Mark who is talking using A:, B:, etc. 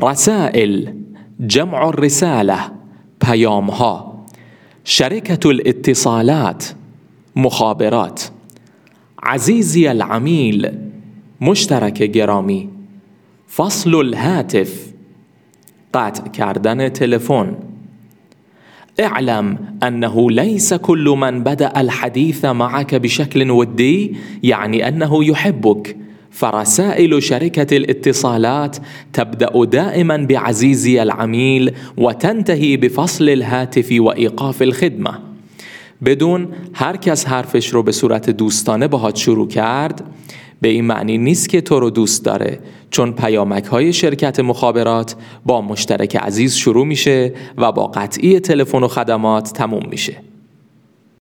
A: رسائل جمع الرسالة پیامها شركة الاتصالات مخابرات. عزیزی العمیل مشترک گرامی. فصل الهاتف. قطع کردن تلفن. اعلم انه ليس كل من بدأ الحديث معك بشكل ودي يعني انه يحبك فرسائل شركه الاتصالات تبدا دائما بعزيزي العميل وتنتهی بفصل الهاتف وايقاف الخدمه بدون هر کس حرفش رو به صورت دوستانه باهات شروع کرد به این معنی نیست که تو رو دوست داره چون پیامک های شرکت مخابرات با مشترک عزیز شروع میشه و با قطعی تلفن و خدمات تموم میشه.